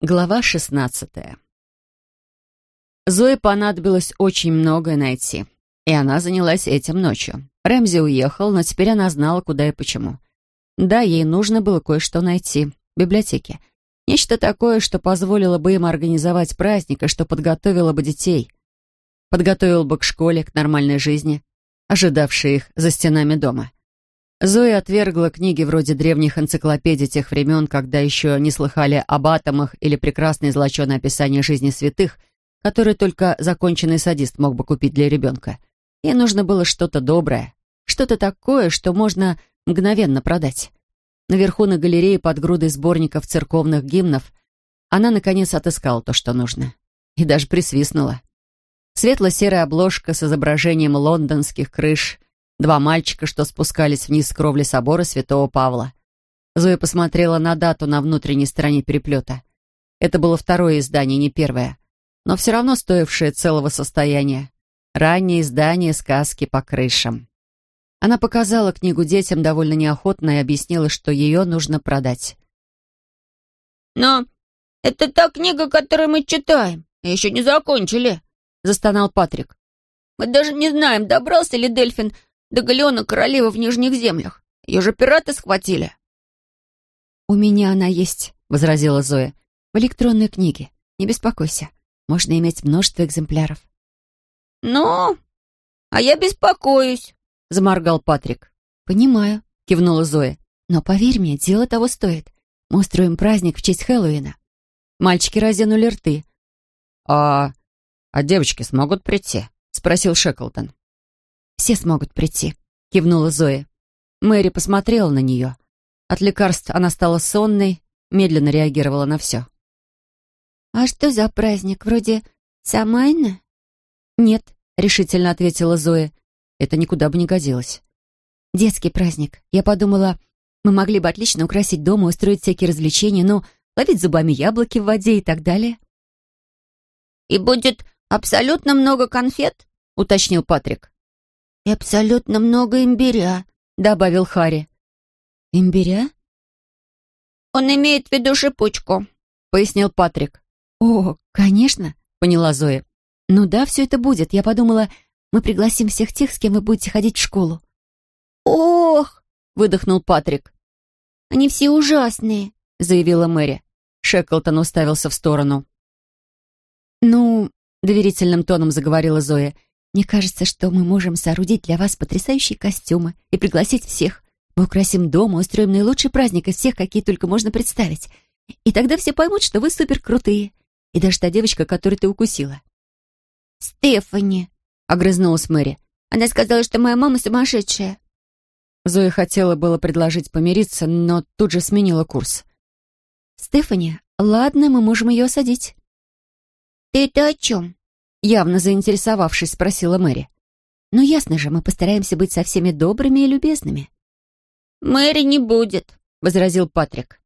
Глава шестнадцатая. Зое понадобилось очень многое найти, и она занялась этим ночью. Рэмзи уехал, но теперь она знала, куда и почему. Да, ей нужно было кое-что найти в библиотеке. Нечто такое, что позволило бы им организовать праздник и что подготовило бы детей. Подготовило бы к школе, к нормальной жизни, ожидавшей их за стенами дома. Зоя отвергла книги вроде древних энциклопедий тех времен, когда еще не слыхали об атомах или прекрасное золоченое описание жизни святых, которые только законченный садист мог бы купить для ребенка. Ей нужно было что-то доброе, что-то такое, что можно мгновенно продать. Наверху на галерее под грудой сборников церковных гимнов она, наконец, отыскала то, что нужно. И даже присвистнула. Светло-серая обложка с изображением лондонских крыш — Два мальчика, что спускались вниз с кровли собора святого Павла. Зоя посмотрела на дату на внутренней стороне переплета. Это было второе издание, не первое, но все равно стоившее целого состояния. Раннее издание сказки по крышам. Она показала книгу детям довольно неохотно и объяснила, что ее нужно продать. «Но это та книга, которую мы читаем. Еще не закончили», — застонал Патрик. «Мы даже не знаем, добрался ли Дельфин до галеона королевы в Нижних землях. Ее же пираты схватили». «У меня она есть», — возразила Зоя. «В электронной книге. Не беспокойся. Можно иметь множество экземпляров». «Ну, а я беспокоюсь», — заморгал Патрик. «Понимаю», — кивнула Зоя. «Но поверь мне, дело того стоит. Мы устроим праздник в честь Хэллоуина». Мальчики разянули рты. «А... а девочки смогут прийти?» — спросил Шеклтон. Все смогут прийти», — кивнула Зоя. Мэри посмотрела на нее. От лекарств она стала сонной, медленно реагировала на все. «А что за праздник? Вроде Самайна?» «Нет», — решительно ответила Зоя. «Это никуда бы не годилось». «Детский праздник. Я подумала, мы могли бы отлично украсить дом и устроить всякие развлечения, но ловить зубами яблоки в воде и так далее». «И будет абсолютно много конфет?» — уточнил Патрик. «И абсолютно много имбиря», — добавил Харри. «Имбиря?» «Он имеет в виду шипучку», — пояснил Патрик. «О, конечно», — поняла Зоя. «Ну да, все это будет. Я подумала, мы пригласим всех тех, с кем вы будете ходить в школу». «Ох!» — выдохнул Патрик. «Они все ужасные», — заявила Мэри. Шеклтон уставился в сторону. «Ну...» — доверительным тоном заговорила Зоя — мне кажется, что мы можем соорудить для вас потрясающие костюмы и пригласить всех. Мы украсим дом и устроим наилучший праздник из всех, какие только можно представить. И тогда все поймут, что вы супер крутые. И даже та девочка, которую ты укусила. «Стефани», — огрызнулась Мэри. «Она сказала, что моя мама сумасшедшая». Зоя хотела было предложить помириться, но тут же сменила курс. «Стефани, ладно, мы можем ее осадить». «Ты это о чем?» Явно заинтересовавшись, спросила Мэри. «Ну, ясно же, мы постараемся быть со всеми добрыми и любезными». «Мэри не будет», — возразил Патрик.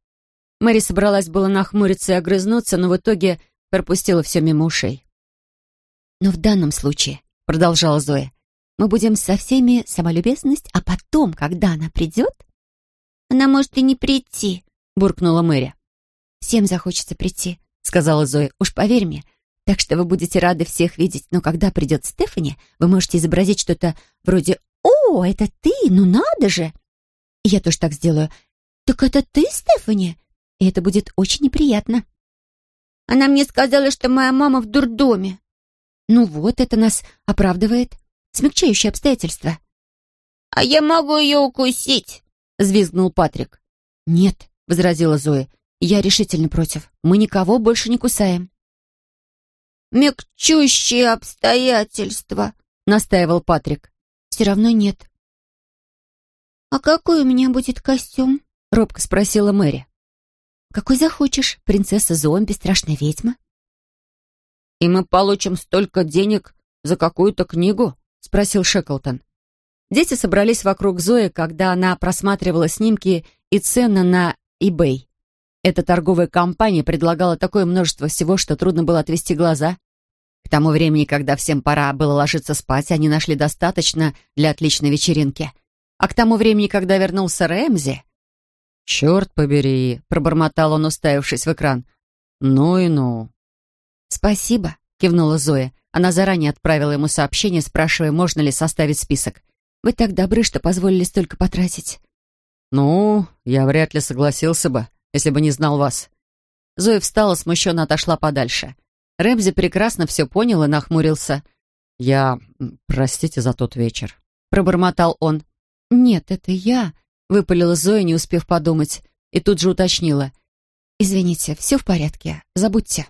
Мэри собралась было нахмуриться и огрызнуться, но в итоге пропустила все мимо ушей. «Но в данном случае», — продолжала Зоя, «мы будем со всеми самолюбезность, а потом, когда она придет...» «Она может и не прийти», — буркнула Мэри. «Всем захочется прийти», — сказала Зоя. «Уж поверь мне, так что вы будете рады всех видеть, но когда придет Стефани, вы можете изобразить что-то вроде «О, это ты? Ну надо же!» Я тоже так сделаю. «Так это ты, Стефани?» И это будет очень неприятно. Она мне сказала, что моя мама в дурдоме. Ну вот, это нас оправдывает. Смягчающее обстоятельство. «А я могу ее укусить», — взвизгнул Патрик. «Нет», — возразила Зоя, — «я решительно против. Мы никого больше не кусаем». «Мягчущие обстоятельства», — настаивал Патрик. «Все равно нет». «А какой у меня будет костюм?» — робко спросила Мэри. «Какой захочешь, принцесса-зомби, страшная ведьма?» «И мы получим столько денег за какую-то книгу?» — спросил Шеклтон. Дети собрались вокруг Зои, когда она просматривала снимки и цены на eBay. Эта торговая компания предлагала такое множество всего, что трудно было отвести глаза. К тому времени, когда всем пора было ложиться спать, они нашли достаточно для отличной вечеринки. А к тому времени, когда вернулся Рэмзи... «Черт побери!» — пробормотал он, уставившись в экран. Ну и ну. «Спасибо», — кивнула Зоя. Она заранее отправила ему сообщение, спрашивая, можно ли составить список. «Вы так добры, что позволили столько потратить». «Ну, я вряд ли согласился бы, если бы не знал вас». Зоя встала, смущенно отошла подальше. Рэмзи прекрасно все понял и нахмурился. «Я... простите за тот вечер», — пробормотал он. «Нет, это я», — выпалила Зоя, не успев подумать, и тут же уточнила. «Извините, все в порядке, забудьте».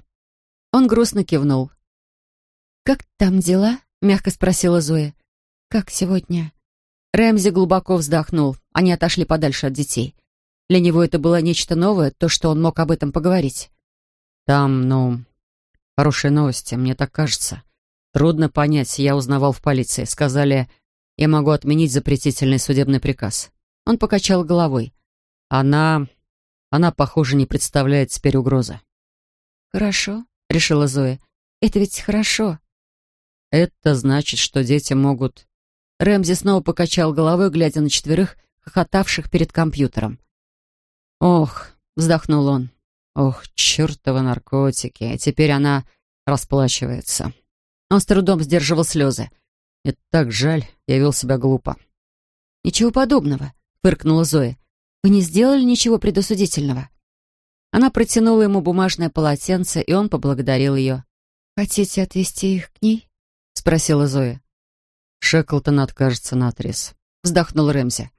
Он грустно кивнул. «Как там дела?» — мягко спросила Зоя. «Как сегодня?» Рэмзи глубоко вздохнул. Они отошли подальше от детей. Для него это было нечто новое, то, что он мог об этом поговорить. «Там, ну, хорошие новости, мне так кажется. Трудно понять, я узнавал в полиции. Сказали, я могу отменить запретительный судебный приказ». Он покачал головой. «Она... она, похоже, не представляет теперь угрозы». «Хорошо», — решила Зоя. «Это ведь хорошо». «Это значит, что дети могут Рэмзи снова покачал головой, глядя на четверых, хохотавших перед компьютером. «Ох», — вздохнул он, — «ох, чертовы наркотики, а теперь она расплачивается». Он с трудом сдерживал слезы. «Мне так жаль, я вел себя глупо». «Ничего подобного», — фыркнула Зоя. «Вы не сделали ничего предосудительного». Она протянула ему бумажное полотенце, и он поблагодарил ее. «Хотите отвезти их к ней?» — спросила Зоя. Шеклтон откажется на отрез. Вздохнул Рэмзи.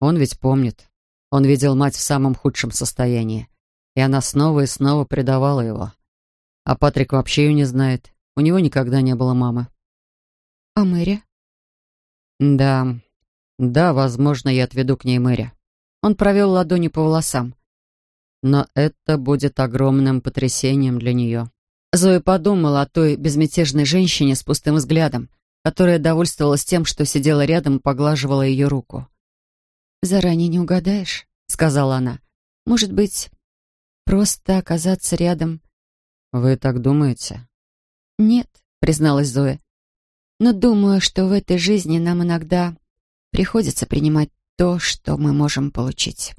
Он ведь помнит. Он видел мать в самом худшем состоянии. И она снова и снова предавала его. А Патрик вообще ее не знает. У него никогда не было мамы. А Мэри? Да. Да, возможно, я отведу к ней Мэри. Он провел ладонью по волосам. Но это будет огромным потрясением для нее. Зоя подумала о той безмятежной женщине с пустым взглядом, которая довольствовалась тем, что сидела рядом и поглаживала ее руку. «Заранее не угадаешь», — сказала она. «Может быть, просто оказаться рядом...» «Вы так думаете?» «Нет», — призналась Зоя. «Но думаю, что в этой жизни нам иногда приходится принимать то, что мы можем получить».